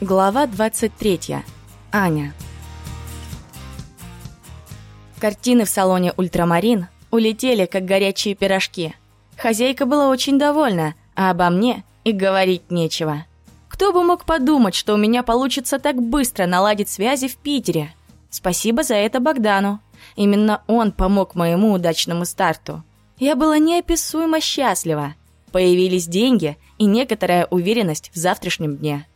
Глава 23. Аня. Картины в салоне «Ультрамарин» улетели, как горячие пирожки. Хозяйка была очень довольна, а обо мне и говорить нечего. Кто бы мог подумать, что у меня получится так быстро наладить связи в Питере? Спасибо за это Богдану. Именно он помог моему удачному старту. Я была неописуемо счастлива. Появились деньги и некоторая уверенность в завтрашнем дне.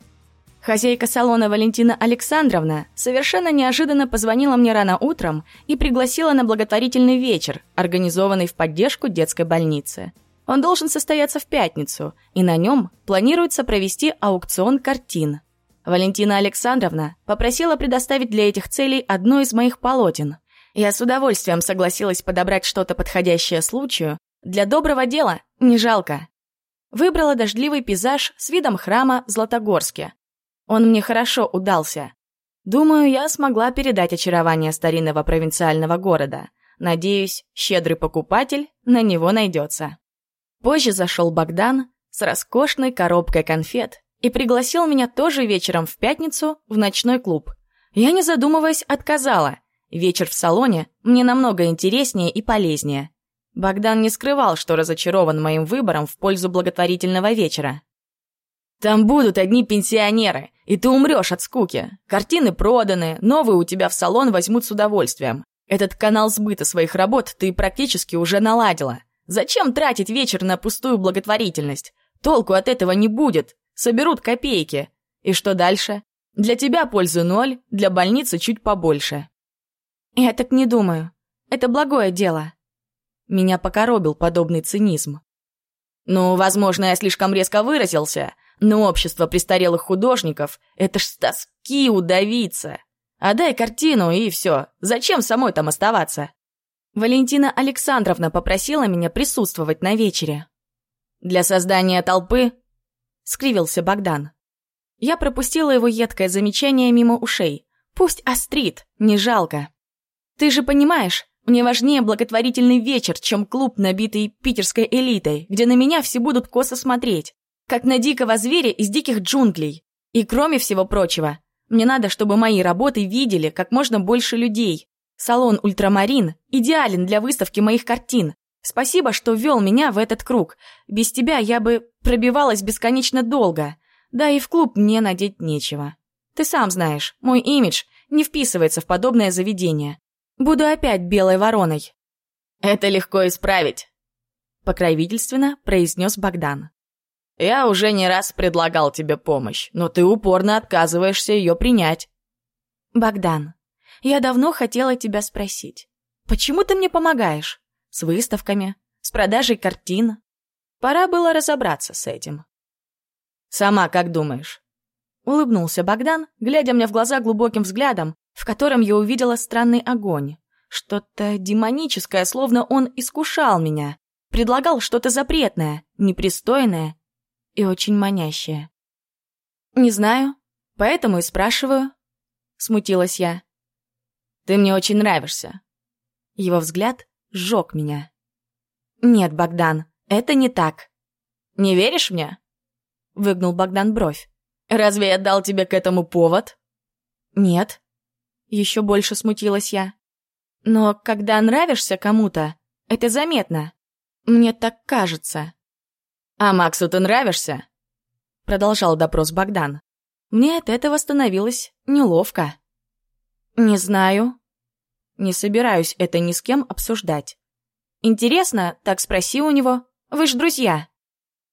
Хозяйка салона Валентина Александровна совершенно неожиданно позвонила мне рано утром и пригласила на благотворительный вечер, организованный в поддержку детской больницы. Он должен состояться в пятницу, и на нем планируется провести аукцион картин. Валентина Александровна попросила предоставить для этих целей одно из моих полотен. Я с удовольствием согласилась подобрать что-то подходящее случаю. Для доброго дела не жалко. Выбрала дождливый пейзаж с видом храма в Златогорске, он мне хорошо удался. Думаю, я смогла передать очарование старинного провинциального города. Надеюсь, щедрый покупатель на него найдется. Позже зашел Богдан с роскошной коробкой конфет и пригласил меня тоже вечером в пятницу в ночной клуб. Я, не задумываясь, отказала. Вечер в салоне мне намного интереснее и полезнее. Богдан не скрывал, что разочарован моим выбором в пользу благотворительного вечера. Там будут одни пенсионеры, и ты умрешь от скуки. Картины проданы, новые у тебя в салон возьмут с удовольствием. Этот канал сбыта своих работ ты практически уже наладила. Зачем тратить вечер на пустую благотворительность? Толку от этого не будет. Соберут копейки. И что дальше? Для тебя пользы ноль, для больницы чуть побольше. Я так не думаю. Это благое дело. Меня покоробил подобный цинизм. Ну, возможно, я слишком резко выразился. Но общество престарелых художников — это ж с тоски удавиться. Отдай картину, и все. Зачем самой там оставаться? Валентина Александровна попросила меня присутствовать на вечере. «Для создания толпы?» — скривился Богдан. Я пропустила его едкое замечание мимо ушей. Пусть острит, не жалко. «Ты же понимаешь, мне важнее благотворительный вечер, чем клуб, набитый питерской элитой, где на меня все будут косо смотреть как на дикого зверя из диких джунглей. И кроме всего прочего, мне надо, чтобы мои работы видели как можно больше людей. Салон «Ультрамарин» идеален для выставки моих картин. Спасибо, что ввел меня в этот круг. Без тебя я бы пробивалась бесконечно долго. Да и в клуб мне надеть нечего. Ты сам знаешь, мой имидж не вписывается в подобное заведение. Буду опять белой вороной. Это легко исправить, покровительственно произнес Богдан. Я уже не раз предлагал тебе помощь, но ты упорно отказываешься ее принять. Богдан, я давно хотела тебя спросить. Почему ты мне помогаешь? С выставками, с продажей картин? Пора было разобраться с этим. Сама как думаешь? Улыбнулся Богдан, глядя мне в глаза глубоким взглядом, в котором я увидела странный огонь. Что-то демоническое, словно он искушал меня. Предлагал что-то запретное, непристойное и очень манящее. «Не знаю, поэтому и спрашиваю», — смутилась я. «Ты мне очень нравишься». Его взгляд сжег меня. «Нет, Богдан, это не так». «Не веришь мне?» — выгнул Богдан бровь. «Разве я дал тебе к этому повод?» «Нет». Еще больше смутилась я. «Но когда нравишься кому-то, это заметно. Мне так кажется». «А Максу ты нравишься?» Продолжал допрос Богдан. Мне от этого становилось неловко. «Не знаю. Не собираюсь это ни с кем обсуждать. Интересно, так спроси у него. Вы ж друзья».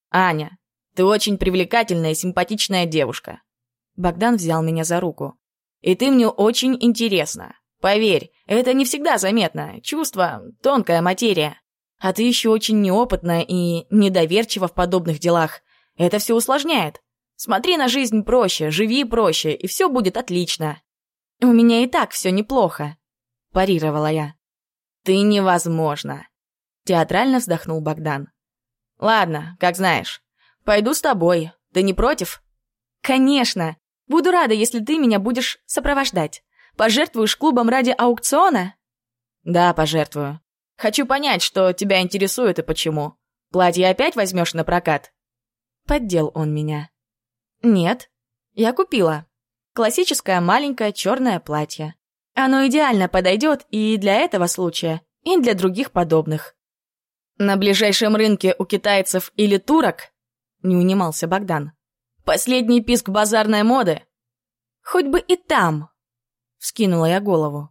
«Аня, ты очень привлекательная и симпатичная девушка». Богдан взял меня за руку. «И ты мне очень интересна. Поверь, это не всегда заметно. Чувство — тонкая материя. А ты еще очень неопытна и недоверчива в подобных делах. Это все усложняет. Смотри на жизнь проще, живи проще, и все будет отлично. У меня и так все неплохо, парировала я. Ты невозможно. Театрально вздохнул Богдан. Ладно, как знаешь. Пойду с тобой. Ты не против? Конечно. Буду рада, если ты меня будешь сопровождать. Пожертвуешь клубом ради аукциона? Да, пожертвую. Хочу понять, что тебя интересует и почему. Платье опять возьмешь на прокат?» Поддел он меня. «Нет». Я купила. Классическое маленькое черное платье. Оно идеально подойдет и для этого случая, и для других подобных. На ближайшем рынке у китайцев или турок, не унимался Богдан, последний писк базарной моды. Хоть бы и там, вскинула я голову.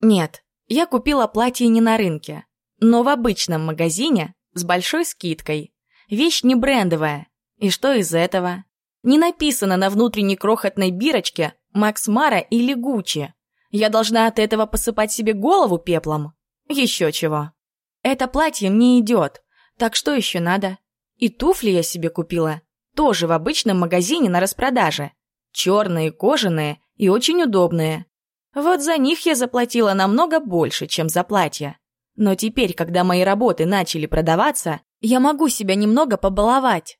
Нет, я купила платье не на рынке, но в обычном магазине с большой скидкой. Вещь не брендовая. И что из этого? Не написано на внутренней крохотной бирочке «Макс Мара» или «Гуччи». Я должна от этого посыпать себе голову пеплом? Еще чего. Это платье мне идет, так что еще надо? И туфли я себе купила, тоже в обычном магазине на распродаже. Черные, кожаные и очень удобные. Вот за них я заплатила намного больше, чем за платье. Но теперь, когда мои работы начали продаваться, я могу себя немного побаловать.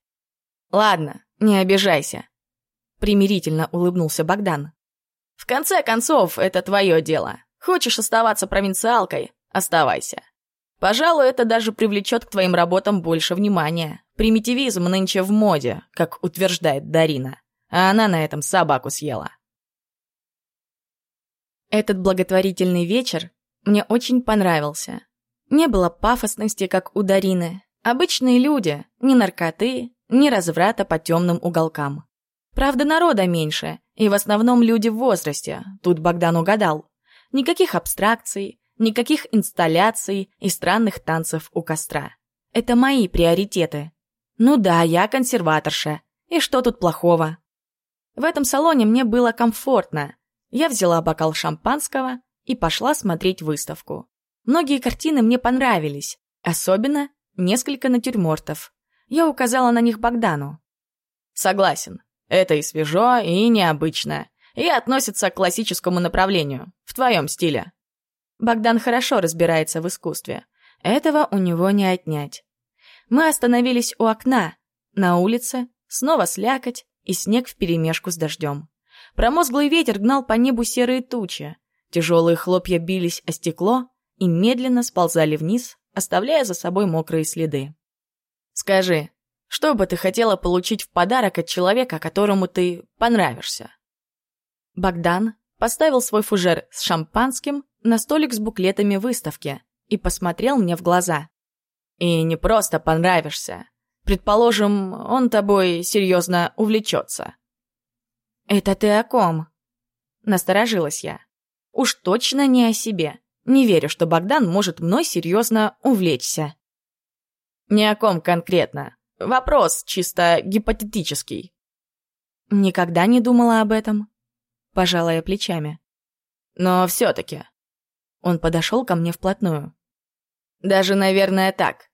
Ладно, не обижайся. Примирительно улыбнулся Богдан. В конце концов, это твое дело. Хочешь оставаться провинциалкой? Оставайся. Пожалуй, это даже привлечет к твоим работам больше внимания. Примитивизм нынче в моде, как утверждает Дарина. А она на этом собаку съела. Этот благотворительный вечер мне очень понравился. Не было пафосности, как у Дарины. Обычные люди, ни наркоты, ни разврата по темным уголкам. Правда, народа меньше, и в основном люди в возрасте, тут Богдан угадал. Никаких абстракций, никаких инсталляций и странных танцев у костра. Это мои приоритеты. Ну да, я консерваторша. И что тут плохого? В этом салоне мне было комфортно. Я взяла бокал шампанского и пошла смотреть выставку. Многие картины мне понравились, особенно несколько натюрмортов. Я указала на них Богдану. Согласен, это и свежо, и необычно, и относится к классическому направлению, в твоем стиле. Богдан хорошо разбирается в искусстве. Этого у него не отнять. Мы остановились у окна. На улице снова слякоть и снег вперемешку с дождем. Промозглый ветер гнал по небу серые тучи. Тяжелые хлопья бились о стекло и медленно сползали вниз, оставляя за собой мокрые следы. «Скажи, что бы ты хотела получить в подарок от человека, которому ты понравишься?» Богдан поставил свой фужер с шампанским на столик с буклетами выставки и посмотрел мне в глаза. «И не просто понравишься. Предположим, он тобой серьезно увлечется». «Это ты о ком?» Насторожилась я. Уж точно не о себе. Не верю, что Богдан может мной серьезно увлечься. Ни о ком конкретно. Вопрос чисто гипотетический. Никогда не думала об этом. Пожала я плечами. Но все-таки. Он подошел ко мне вплотную. Даже, наверное, так.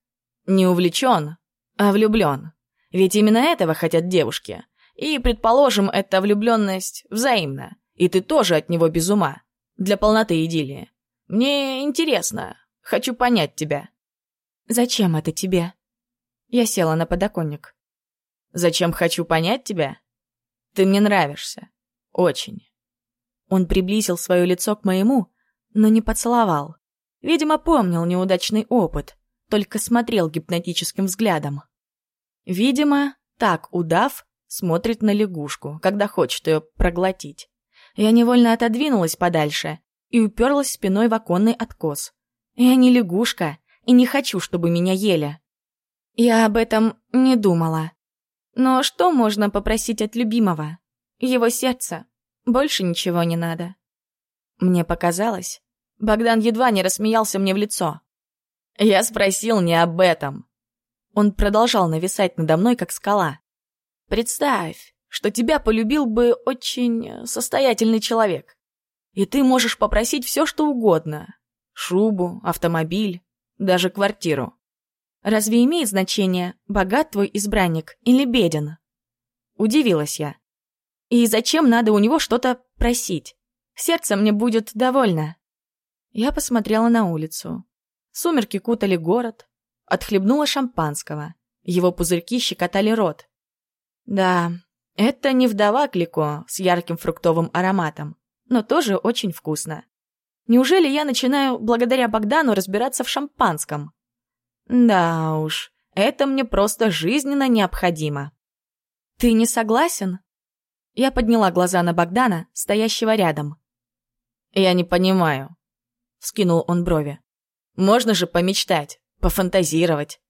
Не увлечен, а влюблен. Ведь именно этого хотят девушки. И, предположим, эта влюбленность взаимна. И ты тоже от него без ума для полноты идиллии. Мне интересно, хочу понять тебя». «Зачем это тебе?» Я села на подоконник. «Зачем хочу понять тебя? Ты мне нравишься. Очень». Он приблизил свое лицо к моему, но не поцеловал. Видимо, помнил неудачный опыт, только смотрел гипнотическим взглядом. Видимо, так удав смотрит на лягушку, когда хочет ее проглотить. Я невольно отодвинулась подальше и уперлась спиной в оконный откос. Я не лягушка и не хочу, чтобы меня ели. Я об этом не думала. Но что можно попросить от любимого? Его сердце. Больше ничего не надо. Мне показалось. Богдан едва не рассмеялся мне в лицо. Я спросил не об этом. Он продолжал нависать надо мной, как скала. Представь, что тебя полюбил бы очень э, состоятельный человек. И ты можешь попросить все, что угодно. Шубу, автомобиль, даже квартиру. Разве имеет значение, богат твой избранник или беден? Удивилась я. И зачем надо у него что-то просить? Сердце мне будет довольно. Я посмотрела на улицу. Сумерки кутали город. Отхлебнула шампанского. Его пузырьки щекотали рот. Да, это не вдова Клико с ярким фруктовым ароматом, но тоже очень вкусно. Неужели я начинаю благодаря Богдану разбираться в шампанском? Да уж, это мне просто жизненно необходимо. Ты не согласен? Я подняла глаза на Богдана, стоящего рядом. «Я не понимаю», — скинул он брови. «Можно же помечтать, пофантазировать».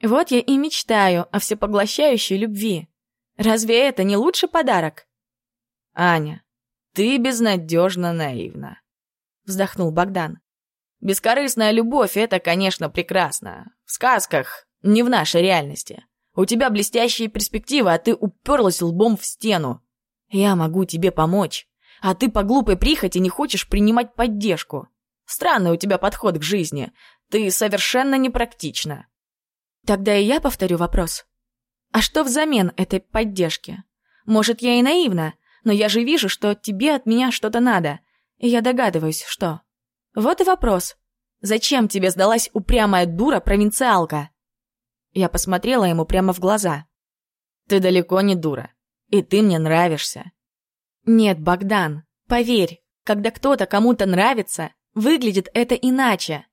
«Вот я и мечтаю о всепоглощающей любви. Разве это не лучший подарок?» «Аня, ты безнадежно наивна», — вздохнул Богдан. «Бескорыстная любовь — это, конечно, прекрасно. В сказках, не в нашей реальности. У тебя блестящие перспективы, а ты уперлась лбом в стену. Я могу тебе помочь, а ты по глупой прихоти не хочешь принимать поддержку. Странный у тебя подход к жизни. Ты совершенно непрактична. Тогда и я повторю вопрос. А что взамен этой поддержки? Может, я и наивна, но я же вижу, что тебе от меня что-то надо, и я догадываюсь, что. Вот и вопрос. Зачем тебе сдалась упрямая дура-провинциалка? Я посмотрела ему прямо в глаза. «Ты далеко не дура. И ты мне нравишься». «Нет, Богдан, поверь, когда кто-то кому-то нравится, выглядит это иначе.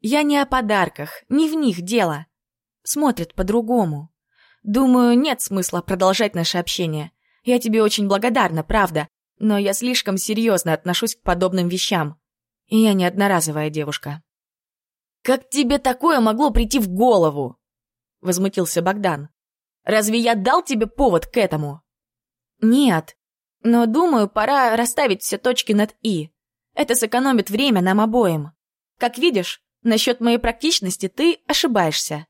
Я не о подарках, не в них дело. Смотрят по-другому. Думаю, нет смысла продолжать наше общение. Я тебе очень благодарна, правда, но я слишком серьезно отношусь к подобным вещам. И я не одноразовая девушка». «Как тебе такое могло прийти в голову?» возмутился Богдан. «Разве я дал тебе повод к этому?» «Нет, но думаю, пора расставить все точки над «и». Это сэкономит время нам обоим. Как видишь, насчет моей практичности ты ошибаешься».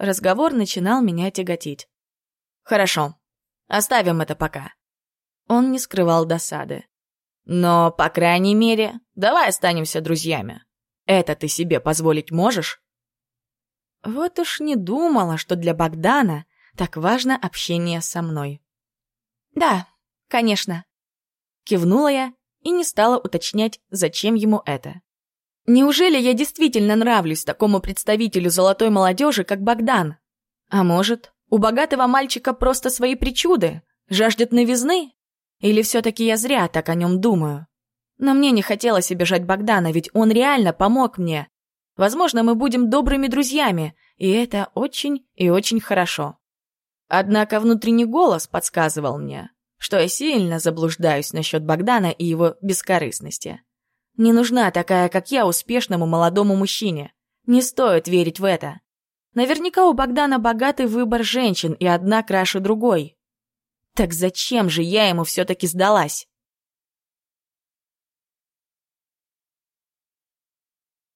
Разговор начинал меня тяготить. «Хорошо, оставим это пока». Он не скрывал досады. «Но, по крайней мере, давай останемся друзьями. Это ты себе позволить можешь?» Вот уж не думала, что для Богдана так важно общение со мной. «Да, конечно», — кивнула я и не стала уточнять, зачем ему это. Неужели я действительно нравлюсь такому представителю золотой молодежи, как Богдан? А может, у богатого мальчика просто свои причуды, жаждет новизны? Или все-таки я зря так о нем думаю? Но мне не хотелось обижать Богдана, ведь он реально помог мне, Возможно, мы будем добрыми друзьями, и это очень и очень хорошо. Однако внутренний голос подсказывал мне, что я сильно заблуждаюсь насчет Богдана и его бескорыстности. Не нужна такая, как я, успешному молодому мужчине. Не стоит верить в это. Наверняка у Богдана богатый выбор женщин, и одна краше другой. Так зачем же я ему все-таки сдалась?